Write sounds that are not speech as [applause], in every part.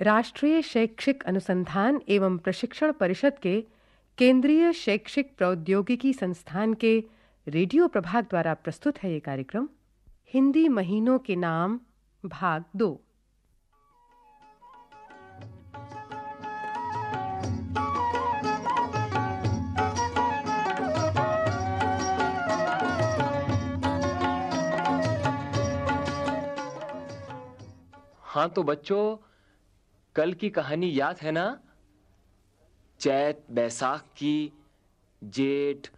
राष्ट्रीय शैक्षिक अनुसंधान एवं प्रशिक्षण परिषद के केंद्रीय शैक्षिक प्रौद्योगिकी संस्थान के रेडियो प्रभाग द्वारा प्रस्तुत है ये कार्यक्रम। हिंदी महीनों के नाम, भाग दो। हाँ तो बच्चों कल की कहानी याद है ना? चैत, बैसाख की, जेठ,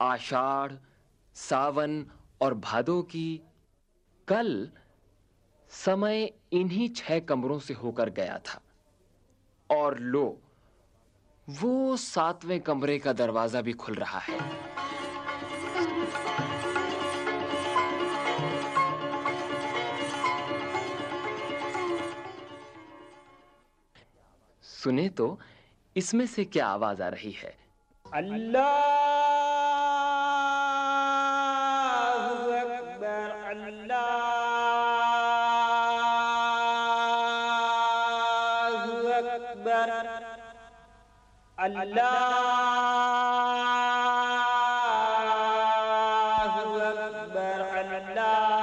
आषाढ़, सावन और भादो की। कल समय इन्हीं छह कमरों से होकर गया था। और लो, वो सातवें कमरे का दरवाज़ा भी खुल रहा है। सुने तो इसमें से क्या आवाज़ आ रही है? अल्लाह अकबर अल्लाह अकबर अल्लाह अकबर अल्लाह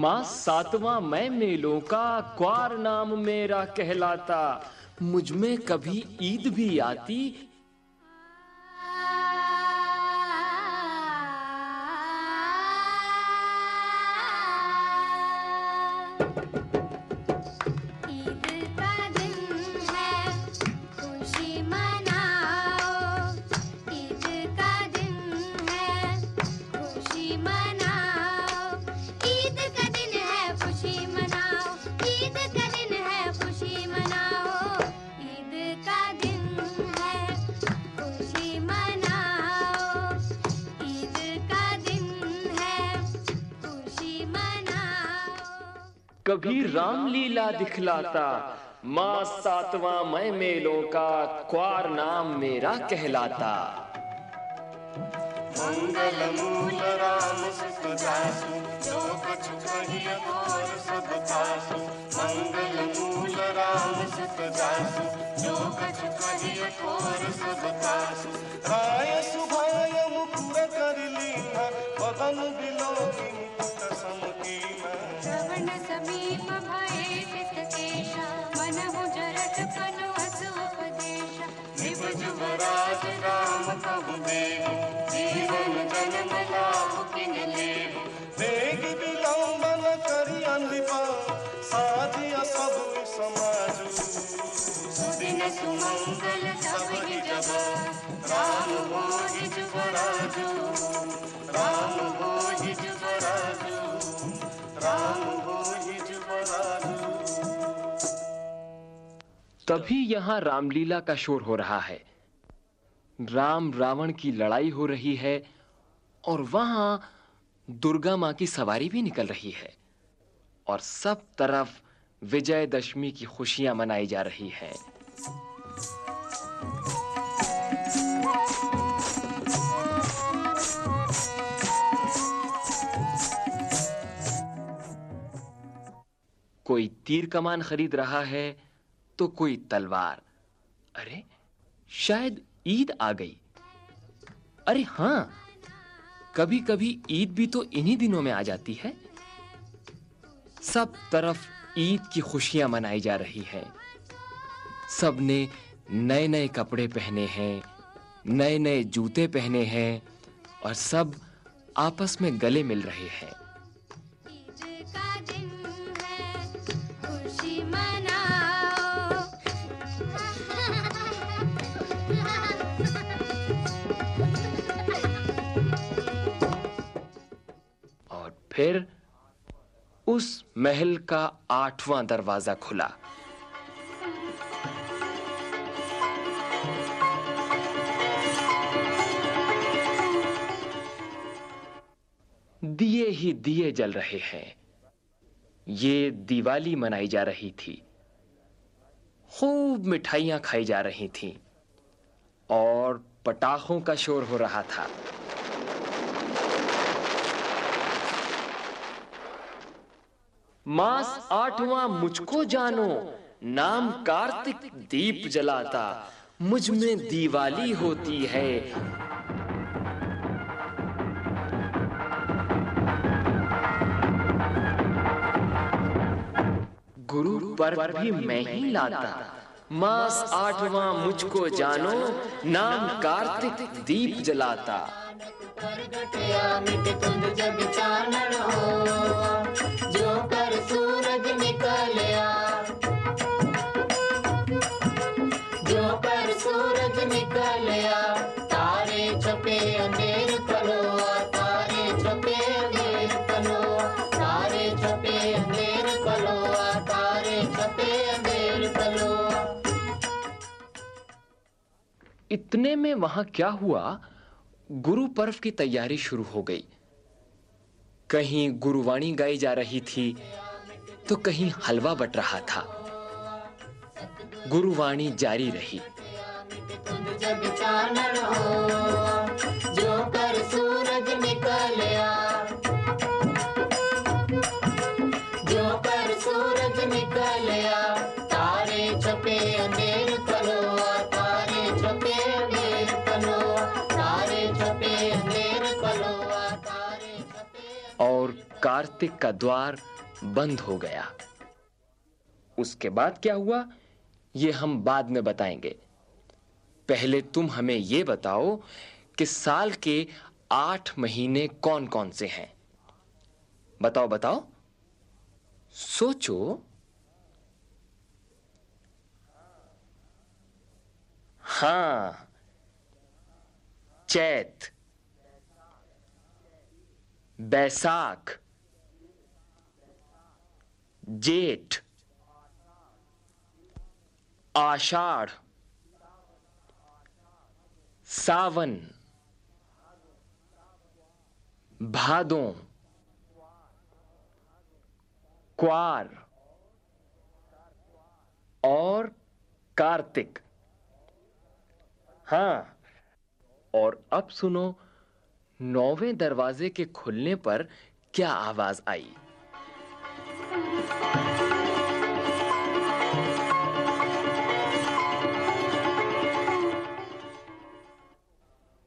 माँ सातवा मैं मेलों का क्वार नाम मेरा कहलाता। मुझमें कभी ईद भी आती। ईद कभी रामलीला दिखलाता। माँ सातवां मैं मेलों का क्वार नाम मेरा कहलाता। मंगलमूल राम सुख दासु जो कछु कहिय और सब तासु मंगलमूल राम सुख दासु जो कछु कहिय और सब तासु राय सुभाय मुकुर कर लीना पवन बिलो मुकुट समकीना श्रवण समीप भये चित्तकेशा मनहु जरत कनु असु उपदेशा जुवराज राम कहु देव जीवन जन्म लाभ किन लेव वेग विलंबन करी अंधिपा साधिया सब समाजु सुदिन सुमंगल सब ही जब राम बोहि जुवराजु तभी यहाँ रामलीला का शोर हो रहा है। राम रावण की लड़ाई हो रही है और वहाँ दुर्गा माँ की सवारी भी निकल रही है और सब तरफ़ विजयदशमी की खुशियाँ मनाई जा रही हैं। कोई तीर कमान खरीद रहा है तो कोई तलवार। अरे, शायद ईद आ गई। अरे हाँ कभी कभी ईद भी तो इन्हीं दिनों में आ जाती है। सब तरफ़ ईद की खुशियाँ मनाई जा रही हैं। सबने नए नए कपड़े पहने हैं नए नए जूते पहने हैं और सब आपस में गले मिल रहे हैं। फिर उस महल का आठवां दरवाज़ा खुला। दिए ही दिए जल रहे हैं। ये दिवाली मनाई जा रही थी। खूब मिठाइयाँ खाई जा रही थीं और पटाखों का शोर हो रहा था। मास आठवां मुझको जानो, नाम कार्तिक दीप जलाता, मुझमें दिवाली होती है। गुरु पर्व भी मैं ही लाता, मास आठवां मुझको जानो, नाम कार्तिक दीप जलाता। इतने में वहाँ क्या हुआ? गुरु पर्व की तैयारी शुरू हो गई। कहीं गुरुवाणी गाई जा रही थी तो कहीं हलवा बट रहा था। गुरुवाणी जारी रही। कार्तिक का द्वार बंद हो गया। उसके बाद क्या हुआ? ये हम बाद में बताएँगे। पहले तुम हमें ये बताओ कि साल के आठ महीने कौन कौन से हैं। बताओ बताओ। सोचो। हाँ। चैत। बैसाख। जेठ, आषाढ़, सावन, भादों, क्वार और कार्तिक। हाँ, और अब सुनो, नौवें दरवाजे के खुलने पर क्या आवाज़ आई?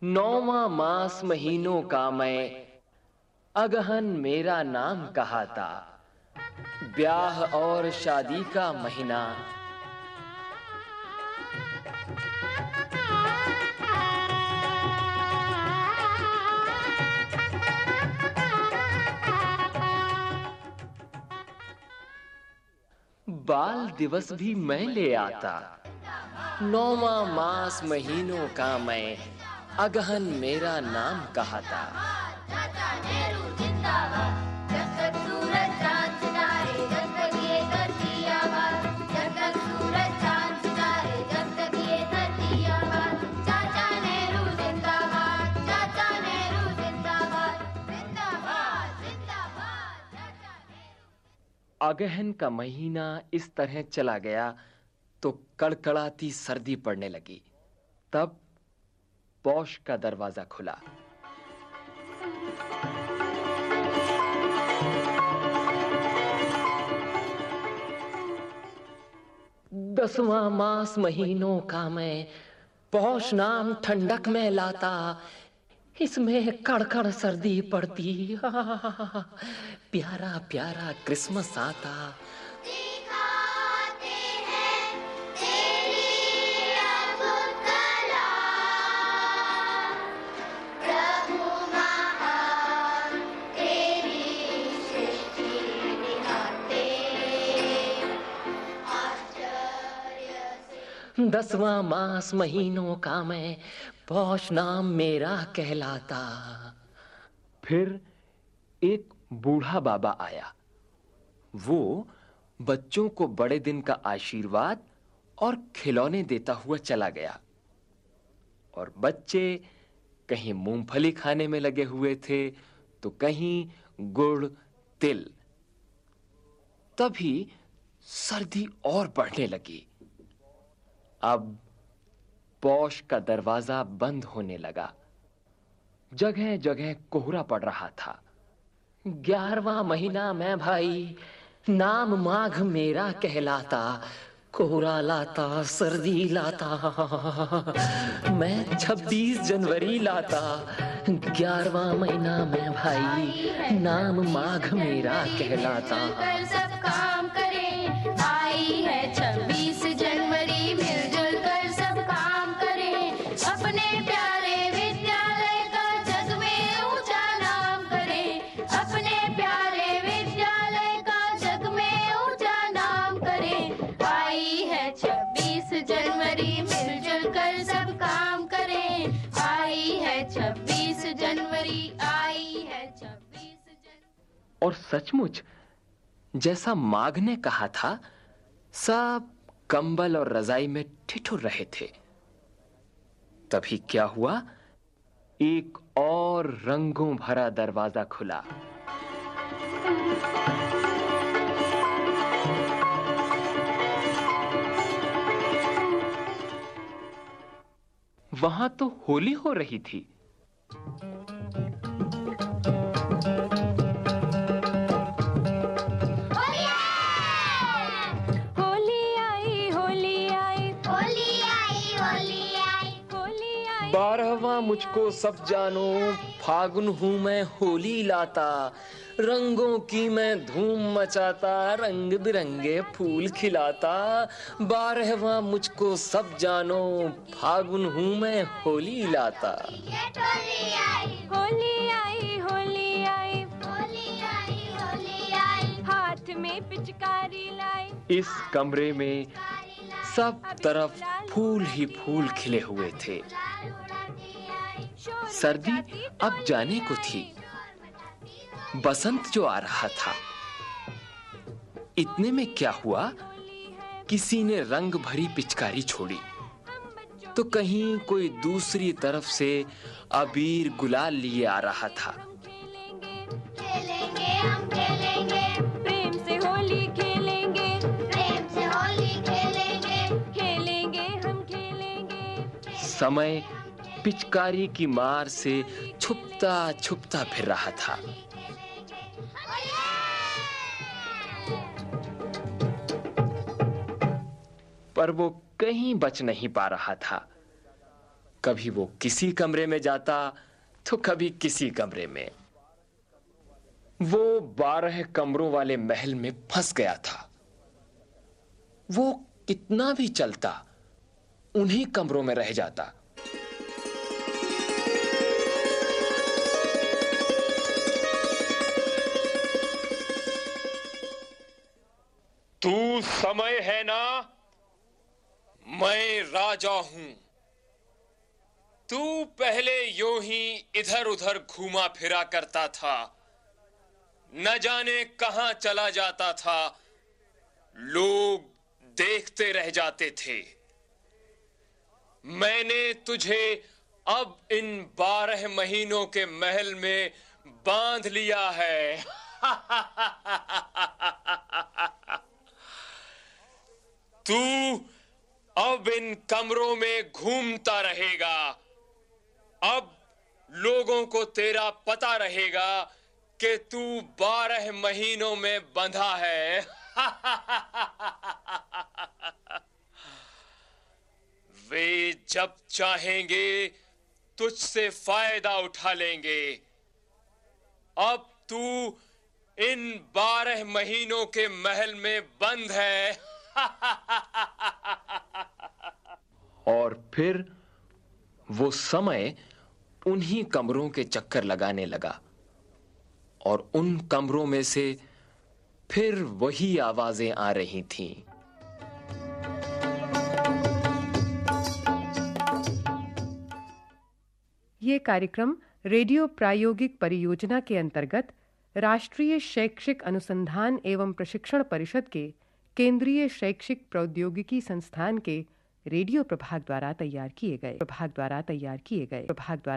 नौवा मास महीनों का मैं अगहन मेरा नाम कहा था ब्याह और शादी का महीना। बाल दिवस भी मैं ले आता। नौवा मास महीनों का मैं अगहन मेरा नाम कहा था। चाचा नेहरू जिंदाबाद। जब तक सूरज चाँद सितारे जब तक ये धरती आबाद। जब तक सूरज चाँद सितारे जब तक ये धरती आबाद। चाचा नेहरू जिंदाबाद चाचा नेहरू जिंदाबाद। जिंदाबाद जिंदाबाद चाचा नेहरू। अगहन का महीना इस तरह चला गया तो कड़कड़ाती सर्दी पड़ने लगी। तब पौष का दरवाज़ा खुला। दसवां मास महीनों का मैं पौष नाम ठंडक में लाता। इसमें कड़कड़ सर्दी पड़ती। [laughs] प्यारा प्यारा क्रिसमस आता। दसवां मास महीनों का मैं पौष नाम मेरा कहलाता। फिर एक बूढ़ा बाबा आया। वो बच्चों को बड़े दिन का आशीर्वाद और खिलौने देता हुआ चला गया। और बच्चे कहीं मूंगफली खाने में लगे हुए थे तो कहीं गुड़, तिल। तभी सर्दी और बढ़ने लगी। अब पौष का दरवाज़ा बंद होने लगा जगह जगह कोहरा पड़ रहा था ग्यारहवा महीना मैं भाई नाम माघ मेरा कहलाता कोहरा लाता सर्दी लाता मैं छब्बीस जनवरी लाता ग्यारहवा महीना मैं भाई नाम माघ मेरा कहलाता और सचमुच, जैसा माघ ने कहा था, सब कंबल और रजाई में ठिठुर रहे थे। तभी क्या हुआ? एक और रंगों भरा दरवाज़ा खुला। वहाँ तो होली हो रही थी। मुझको सब जानो फागुन हूँ मैं होली लाता रंगों की मैं धूम मचाता रंग बिरंगे फूल खिलाता बारहवा मुझको सब जानो फागुन हूँ मैं होली लाता। होली आई होली आई होली आई होली आई हाथ में पिचकारी लाई। इस कमरे में सब तरफ़ फूल ही फूल खिले हुए थे। सर्दी अब जाने को थी। बसंत जो आ रहा था इतने में क्या हुआ? किसी ने रंग भरी पिचकारी छोड़ी। तो कहीं कोई दूसरी तरफ़ से अबीर गुलाल लिए आ रहा था। समय पिचकारी की मार से छुपता छुपता फिर रहा था। पर वो कहीं बच नहीं पा रहा था। कभी वो किसी कमरे में जाता तो कभी किसी कमरे में। वो बारह कमरों वाले महल में फंस गया था। वो कितना भी चलता, उन्हीं कमरों में रह जाता। तू समय है ना, मैं राजा हूँ। तू पहले यो ही इधर उधर घूमा फिरा करता था, न जाने कहाँ चला जाता था, लोग देखते रह जाते थे। मैंने तुझे अब इन बारह महीनों के महल में बाँध लिया है। [laughs] तू अब इन कमरों में घूमता रहेगा। अब लोगों को तेरा पता रहेगा कि तू बारह महीनों में बंधा है। [laughs] वे जब चाहेंगे, तुझसे फ़ायदा उठा लेंगे। अब तू इन बारह महीनों के महल में बंद है। [laughs] और फिर वो समय उन्हीं कमरों के चक्कर लगाने लगा। और उन कमरों में से फिर वही आवाज़ें आ रही थीं। ये कार्यक्रम रेडियो प्रायोगिक परियोजना के अंतर्गत राष्ट्रीय शैक्षिक अनुसंधान एवं प्रशिक्षण परिषद के केंद्रीय शैक्षिक प्रौद्योगिकी संस्थान के रेडियो प्रभाग द्वारा तैयार किए गए। प्रभाग द्वारा तैयार किए गए। प्रभाग द्वारा